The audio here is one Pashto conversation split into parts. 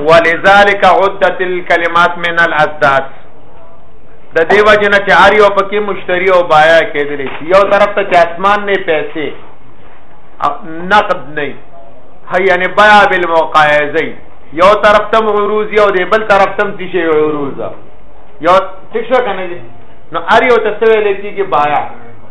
ولذلك عدت الكلمات من الاسداد د دې وجه نه چې هر یو پکې مشتری او بایا کېدلی شي یو طرف ته چې اسمان نه پیسې نقد نه هي یعنی بیا بالمقایزه یو طرف ته عروض یو دی بل طرف ته څه شی عروض یو څه کنه نو هر یو ته څه ویل کېږي بایا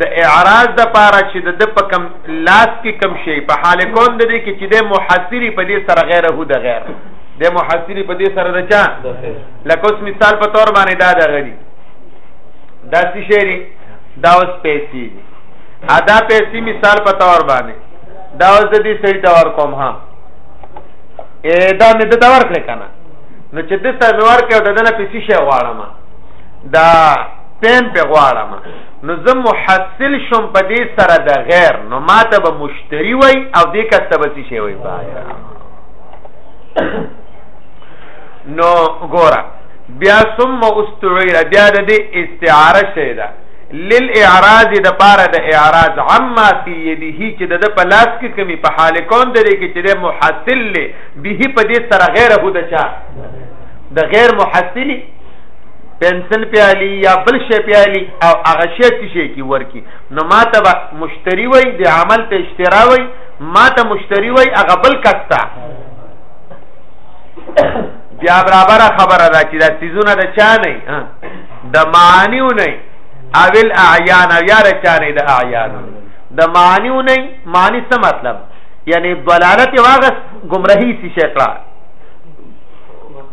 د اعراض د پاره چې د د په کم لاس کې کم شي په حال کون د دې کې چې د محصری په دې سره غیر هو د غیر د محصری په دې سره د چا لکه اوس مثال په تور باندې دا د غدي دا څه شری دا اوس پیسې دي ادا پیسې مثال په تور باندې دا اوس د دې سړي تور کوم ها اې دا مې د تور کړ کنه نو چې د تور کې د دنه پیسې شي غواړم دا پین په غواړم نو زه محصل شوم په دې سره د غیر نو ماته به مشتری وای او دې کس ته به څه شي وای بایا نو ګوره بیا ثم استعیر بیا د دې استعاره شي ده للاعراض د پاره د اعراض عما فی یده چې د په لاس کې کمی په حال کون درې کې چې د محصل له به په دې سره غیره هو د چا د غیر محصلی پنسل پیالي یا بل شی پیالي او هغه شی چې شي کی ورکی نو ماته به مشتری وای د عمل ته اشترا وای ماته مشتری وای هغه بل کستا بیا برابر خبره ده چې دا سيزونه د چا نه د معنیو نه اول اعیان او یار چا نه د اعیان د معنیو نه معنی څه مطلب یعنی ضلالت واغس گمراهی سی شکړه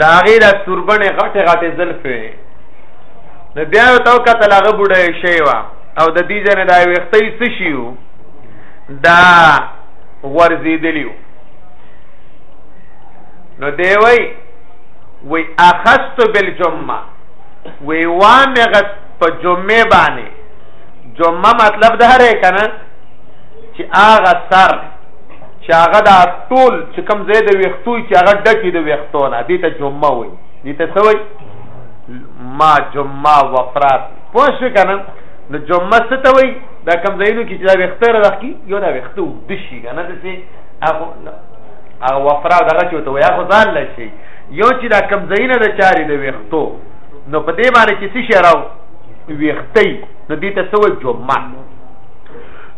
د هغې د توربنې غټې غټې زلفې وې نو بیا یې ته وکتل هغه بوډۍ شوې وه او د دې ځای نه دا ویښتۍ څه شي وو دا غورځېدلي وو نو دی وایي وی اخست بالجمعه وی وام غس په جمعه باندې جمعه مطلب ده رې کنه چې هغه سر چې هغه دا ټول چې کم ځای د ویختو چې هغه ډکی د ویختو نه دې ته جمعه وایي دې ته څه وایي ما جمعه وفرات پوه شو که نه نو جمعه څه ته وایي دا کم ځایونو کې چې دا ویخته راخي یو دا ویخته اوږده شي که نه داسې هغه وفرات دغه چې ورته وایي هغه ځان له شي یو چې دا کم ځایونه د چارې د ویختو نو په دې باندې چې څه شی راو ویختي نو دې ته څه وایي جمعه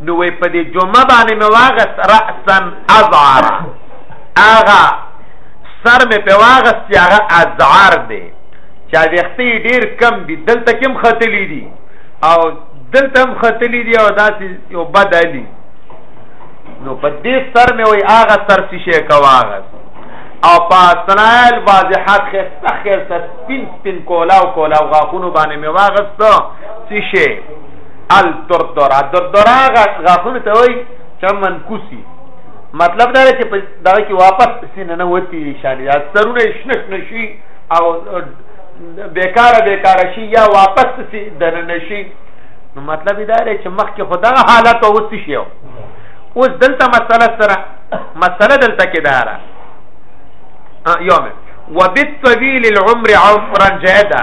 نو وی په دې جمعه باندې مې واغست راسن ازعار اغا سر مې په واغست چې هغه ازعار دی چا وختي ډیر کم دي دلته کم خطلې دي او دلته هم خطلې دي او داسې یو بدلی نو په دې سر مې وای اغا سر څه شي کواغس او په سنایل واضحات خسته خسته سپین سپین کولا او کولا غاخونو باندې مې واغست څه شي الدردرا دردرا غاښونه ته وای چې منکوسی مطلب دا چې په دا کې واپس سینه نه وتی شان یا سرونه شنک نشي او بیکاره بیکاره شي یا واپس سی دنه نشي نو مطلب دا دی چې مخکې خدا حالت او وسی شي اوس دلته مسله سره مسله دلته کې دارا یوم وبالطويل العمر عمرا جادا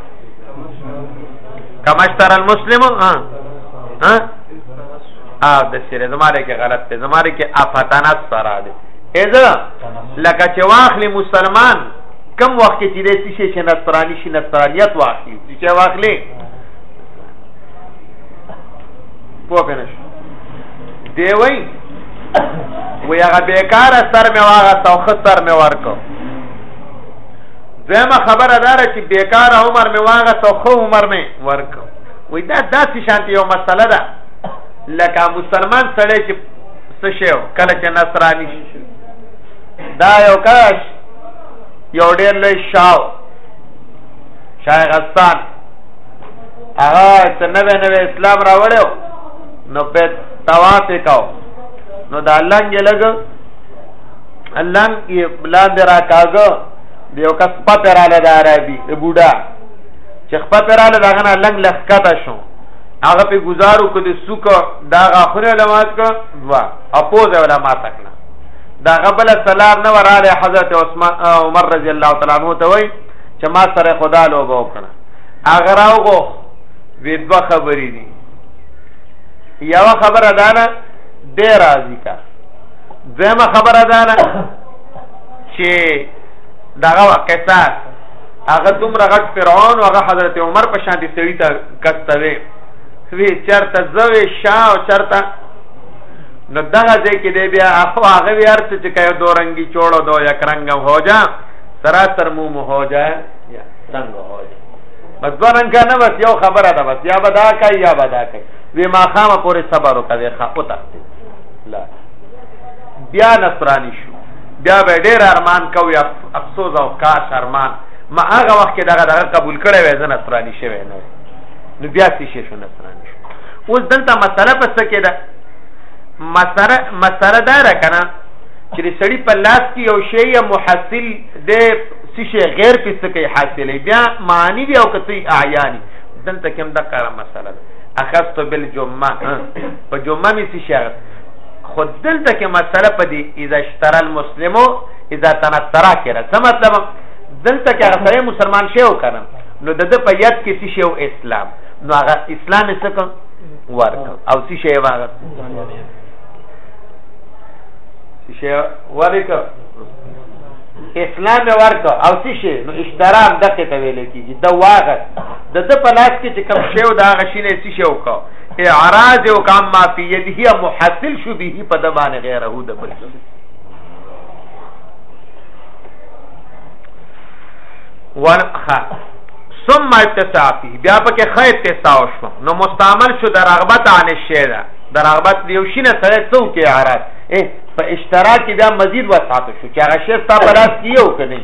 کما اشترى المسلم ها ها ا د سره زماره کې غلط ته زماره کې افتنس سره دي اذا لکه چې واخلي مسلمان کم وخت کې چې دې شي چې نصراني شي نصرانيت واخلي چې واخلي پوه پنه شو دی وای وی هغه بیکاره سر مې واغه توخه سر مې ورکو دویمه خبره دا ده چې بیکار عمر مې واغسته خو عمر مې ورکو وای دا داسې شانتي یو مسله ده لکه مسلمان سړی چې څه شی کله چې نصرانی شي دا یو کاش یو ډېر لوی شاو شای غستان هغه چې نوې نوې اسلام راوړیو نو په طواف وکاو نو دا لنګ لګ لنګ یې لاندې را کاږه د یو کس په پراله د عربي د بوډا چې خپه پراله دغه نه لنګ لخکته شو هغه په گزارو کو د سوک دا غاخره لمات کو دوا اپوز ولا ما تکنا دا غبل سلام نو رااله حضرت عثمان عمر رضی الله تعالی عنہ ته وای چې ما سره خدا لو بو کړه اگر اوغه وی دو خبرې دي یو خبره دانا ډیر راضی کا دویمه خبره ده نه چې دغه قصاص هغه دومره غټ فرعون او هغه حضرت عمر په شان دي سړی ته کستوي وی چرته زوی شاه او چرته نو دغه ځای کې دی بیا اخو هغه بیا ارڅ چې کایو دو رنگي چوړو دو یک رنگ هو جا سرا تر مو مو هو جا یا څنګه هو جا بس دو رنگ نه بس یو خبره ده بس یا بدا کوي یا بدا کوي وی ما خامه پورې صبر وکړي خا او تخته لا بیا نصرانی شو بیا به ډیر ارمان کوي افسوس او کاش ارمان ما هغه وخت کې دغه دغه قبول کړی وای زه نصرانی شوی نه نو بیا څه شي شو نصرانی شو اوس دلته مسله پس کې ده مسره مسره دا را کنه چې سړی په لاس کې یو شی یا محصل د څه شی غیر پس کې حاصلې بیا معنی دی او کته اعیانی دلته کوم د کار مسله ده اخذت بالجمعه په جمعه می څه شغت خود دلته کې مسله په دې اذا اشترى المسلم اذا تنطرا کړه څه مطلب دلته کې هغه سره مسلمان شی وکړم نو د په یاد کې څه شی اسلام نو هغه اسلام یې څه ورک او څه شی واغ څه شی ورک اسلام ورک او څه شی نو اشترام دغه ته ویل کیږي د واغ د د په لاس کې چې کوم شی او دا غشي نه څه شی وکاو اعراض او کام ما فی یده محصل شو به په د باندې غیره د بل څه ورخه ثم اتساع فی بیا په کې خیر اتساع شو نو مستعمل شو د رغبت عن الشی دا د رغبت دیو شینه سره څو کې اعراض په اشتراک دا مزید وسعت شو چې هغه شی ستا په لاس کې یو کني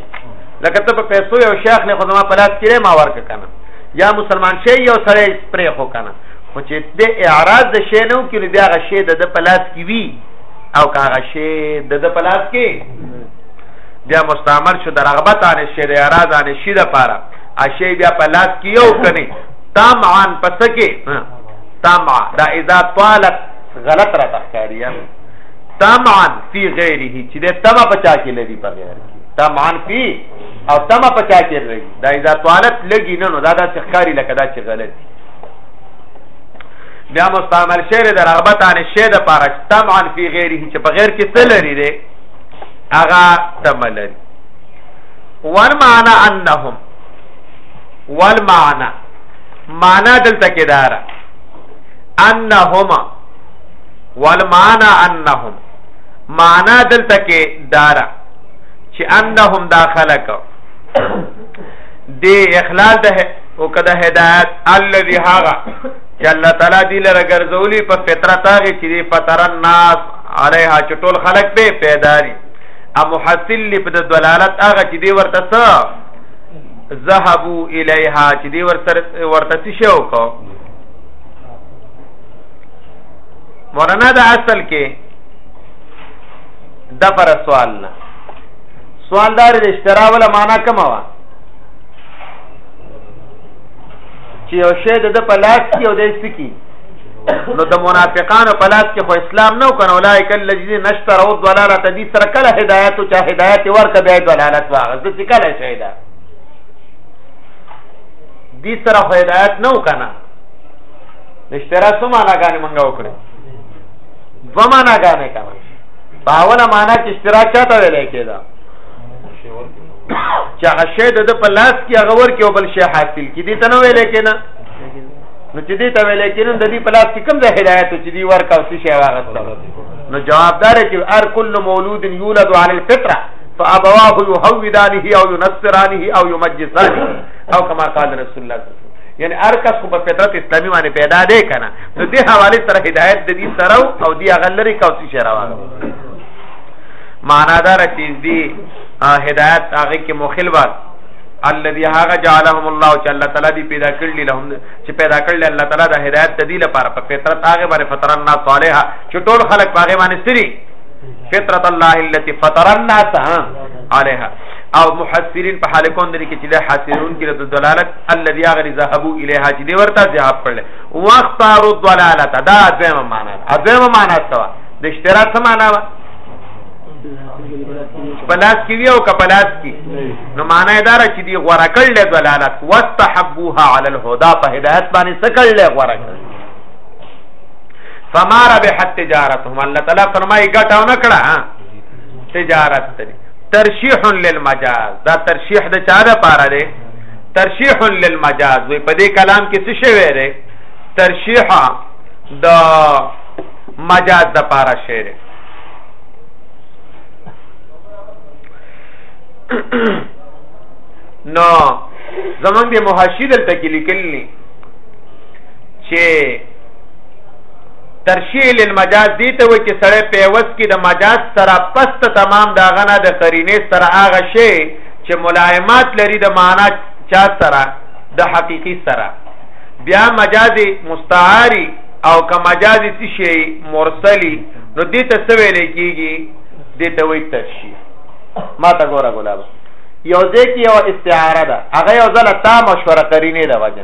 لکه ته په پیسو یو شیخ نه خو زما په لاس کې ما ورک کنه یا مسلمان شي یو سړی پرې خو کنه خو چې د اعراض د شی نو کې بیا غ شی د په لاس کې وی او کاغه شی د په لاس کې بیا مستعمل شو د رغبت ان شی د اعراض ان شی د پاره اشی بیا په لاس کې یو کني تامعان پسکه تامع دا اذا طالت غلط را تخکاری تامعان فی غیره چې د تما پچا کې لري په غیر کې طمعا فی او تمه پچا کې لري دا اذا طالت لګي نه نو دا د ښکاری لکه دا چې غلط دي بیا مستعمل شعر د رغبت عن شی د پاره طمعا فی غیره چې په غیر کې څه لري دی اغا تمه لري ور معنا انهم ول معنا معنا دلته کې دار انهما ول معنا انهم معنا دلته کې دار چې انهم دا خلق دی اخلال ده او کده هدایت الذي هاغه چې الله تعالی دی لره ګرځولي په فطرت هغه چې دی فطر الناس علیها چې ټول خلق به پیدا دي ا محصل لپ د دلالت هغه چې دی ورته څه ذهبو الیها چې دی ورته ورته څه شو کو مولانا دا اصل کې د پر سوال نه سوال دار د اشترا ولا معنا کومه وا چې یو شی د په لاس کې او د سکی نو د منافقانو په لاس کې خو اسلام نه کنه اولایک الذین نشتروا الضلاله دې سره کله هدایت او چا هدایت ورکه بیا دلالت واغ د څه کله شي دا دې سره هدایت نه کنه نشترا سمانه غانې منګه وکړي ومانه غانې کنه باونه معنا کې اشترا چاته ویل کېدا چې هغه شی د په لاس کې هغه ور کې او بل شی حاصل کې دي ته نو ویل کېنا نو چې دې ته ویل کېنو د دې په لاس کې کوم ځای هدایت چې دې ورکا او شی واغسته نو جوابدار چې ار کل مولود یولد علی الفطره فابواه يهودانه او ينصرانه او يمجسانه او کما قال رسول الله یعنی ار کس کو په فطرت اسلامي باندې پیدا دی کنه نو دې حواله سره هدایت د دې سره او دې هغه لري کوڅې شي روانه معنا دا چې دې هدایت هغه کې مخل وات الذي هغه جعلهم الله چې الله تعالی دې پیدا کړل لهم چې پیدا کړل الله تعالی د هدایت د دې لپاره په فطرت هغه باندې فطر الناس صالحه چې ټول خلق هغه باندې سری فطرت الله التي فطر الناس عليها او محسرین په حال کون دري کې چې له حاصلون کې د دلالت الذي هغه ذهبوا اليها چې دې ورته ذهاب کړل واختارو الضلاله دا دویمه معنا ده دویمه معنا څه وه د اشتراک څه معنا وه پلاس کې وی او کپلاس کې نو معنا دا را چې دی غوړه کړل دلالت واستحبوها علی الهدى په هدایت باندې سکړل غوړه کړل فما ربحت تجارتهم الله تعالی فرمایي ګټاو نه کړه تجارت تری ترشیح للمجاز دا ترشیح د چا د پاره دی ترشیح للمجاز وی په دې کلام کې څه شوی دی ترشیح د مجاز د پاره شعر نو زمونږ د محشید دلته کې لیکلی چې ترشیح للمجاز دی ته وای چې سړی پیوس کې د مجاز سره پست تمام داغه نه د قرینه سره هغه شی چې ملایمات لري د معنا چا سره د حقيقي سره بیا مجاز مستعاری او که مجاز څه شي مرسلی نو دې ته څه ویل کیږي دې ته وایي تشریح ما ته ګوره ګلاب یو ځکه یو استعاره ده هغه یو ځل تا مشوره قرینه ده وجه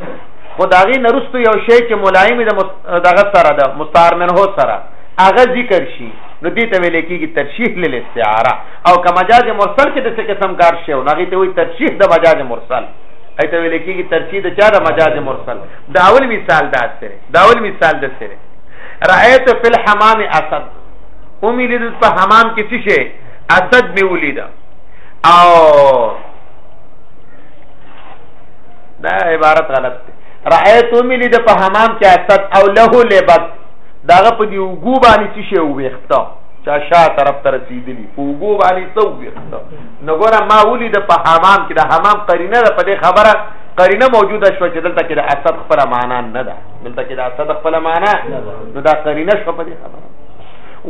خو دا غي نرستو یو شی چې ملایم د دغه سره ده مستعار منه سره هغه ذکر شي نو دې ته ویل کېږي ترشیح للاستعاره او که مجاز مرسل کې د څه قسم کار شي نو هغه ته وي ترشیح د مجاز مرسل اې ته ویل کېږي ترشیح د چا د مجاز مرسل دا اول مثال دا سره دا اول مثال د سره رأيت في الحمام اسد امي لید په حمام کې څه شي اسد می ولید او دا عبارت غلط دی رأيت امي لید په حمام کې اسد او له لبد داغه په دی وګو باندې څه شي وېخته چا شا طرف ته رسیدلی په وګو باندې څو ویخته نو ګوره ما ولید په حمام کې د حمام قرینه ده په دې خبره قرینه موجوده شو چې دلته کې د اسد خپل معنا نه ده دلته کې د اسد خپل معنا نو دا قرینه شو په دې خبره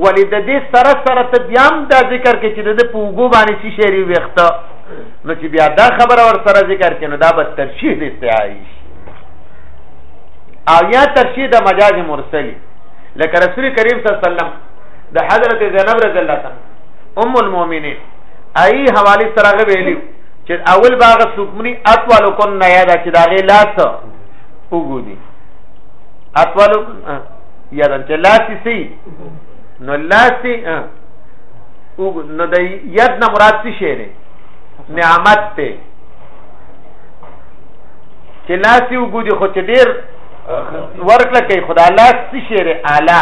ولې د دې سره سره ته بیا هم دا ذکر کې چې د په وګو باندې شي شری ویخته نو چې بیا دا خبره ور سره ذکر کې نو دا به ترشیح دې استعایي او یا ترشیح د مجاز مرسلی لکه رسول کریم صلی الله علیه وسلم د حضرت زینب رضی الله عنها ام المؤمنین ای حوالی سره ویلی چې اول باغ سکمنی اطول کن نه یاد چې دا غي لاس وګونی اطول یاد چې لاس سی نو لاس سی نو د ید نه مراد څه شی دی نعمت ته چې لاس یو ګودي خو چې ډیر ورکړه کوي خدای لاس څه شی دی اعلی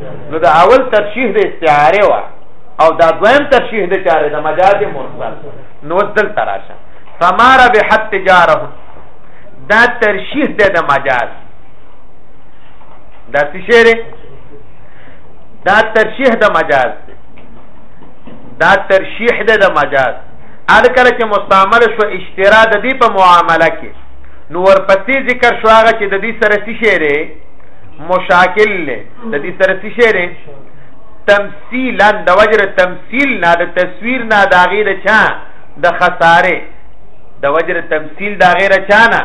نو دا اول ترشیح د استعاره وا او دا دویم ترشیح د چاره د مجاز مرسل نو دل تراشه فمار به حت تجاره دا ترشیح د د مجاز دا څه شعر دا ترشیح د مجاز دا ترشیح د د مجاز ال کله چې مستعمل شو اشترا د دې په معامله کې نو ورپسې ذکر شو هغه چې د دې سره څه شعر مشاکل له د دې سره څه شی دی تمثیلا د وجر تمثیل نه د تصویر نه د غیر چا د خساره د وجر تمثیل د غیر چا نه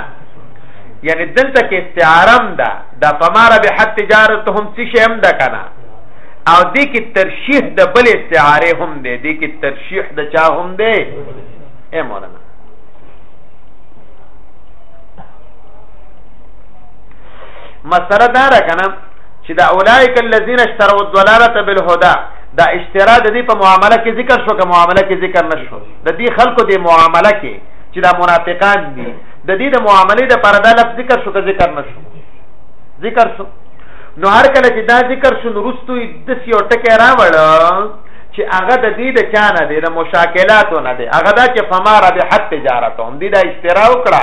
یعنی دلته کې استعارم ده د فمار به حد تجارت هم څه شی هم ده کنه او دې کې ترشیح د بل استعاره هم ده دې کې ترشیح د چا هم ده اے مولانا مسله دا را کنه چې دا اولایک الذین اشتروا الضلاله بالهدى دا اشترا د دې په معاملې کې ذکر شو که معاملې کې ذکر نشو د دې خلکو د معاملې کې چې دا منافقان دي د دې د معاملې د پر دا لفظ ذکر شو که ذکر نشو ذکر شو نو هر کله چې دا ذکر شو نو رستو د سیو ټکه راوړ چې هغه د دې د چانه دی د مشاکلاتو نه دی هغه دا چې فما ربحت تجارتهم دې دا اشترا وکړه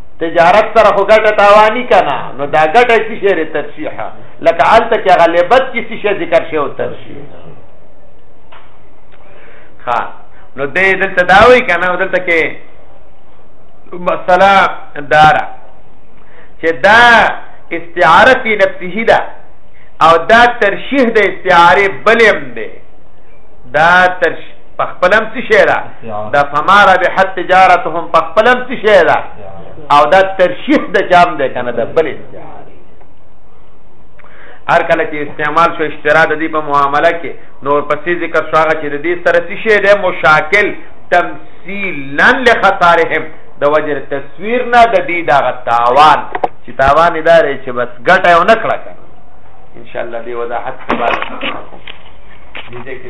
تجارت سره خو ګټه تاوانی کنه نو دا ګټه څه شی ترشیح لکه الته کې غلبت کې څه شی ذکر شوی او ترشیح ها نو دې دلته دا وی کنه دلته کې مسله دارا چې دا استعاره فی نفسه ده او دا ترشیح د استعاره بلم ده دا ترشیح پخپلم څه شی ده دا فما ربحت تجارتهم پخپلم څه شی ده او دا ترشیح د جام ده کنه د بل استعاره هر کله چې استعمال شو اشترا د دې په معامله کې نور پسې ذکر شو هغه چې د دې سره څه شی ده مشاکل تمثیلا لخطارهم د وجر تصویر نه د دې دا تاوان چې تاوان ادارې چې بس ګټه یو نکړه ان شاء الله دی وضاحت سبا کوم دې کې